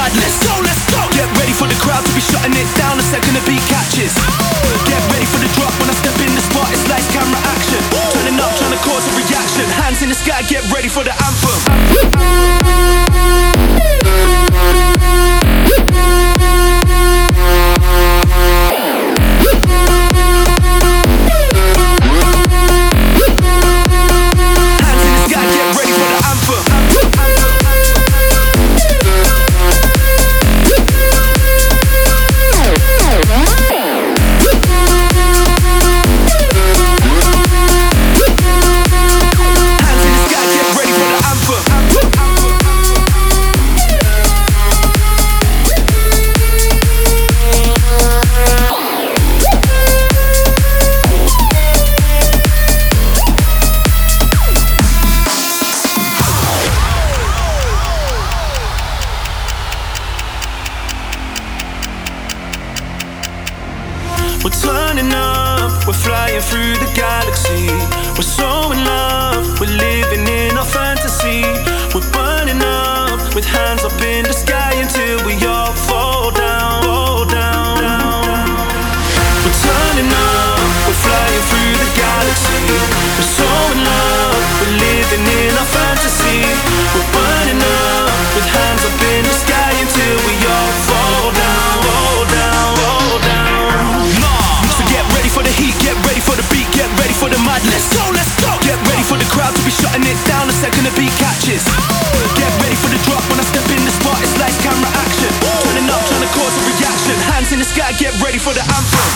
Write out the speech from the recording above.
mud. Let's go, let's go. Get ready for the crowd to be shutting it down the second the beat catches. Get ready for the drop when I step in the spot. It's like camera action. Turning up, trying to cause a reaction. Hands in the sky, get ready for the anthem. We're turning up, we're flying through the galaxy. madness. Let's go, let's go. Get ready for the crowd to be shutting it down the second the beat catches. Get ready for the drop when I step in the spot. It's like camera action. Turning up, trying to cause a reaction. Hands in the sky, get ready for the anthem.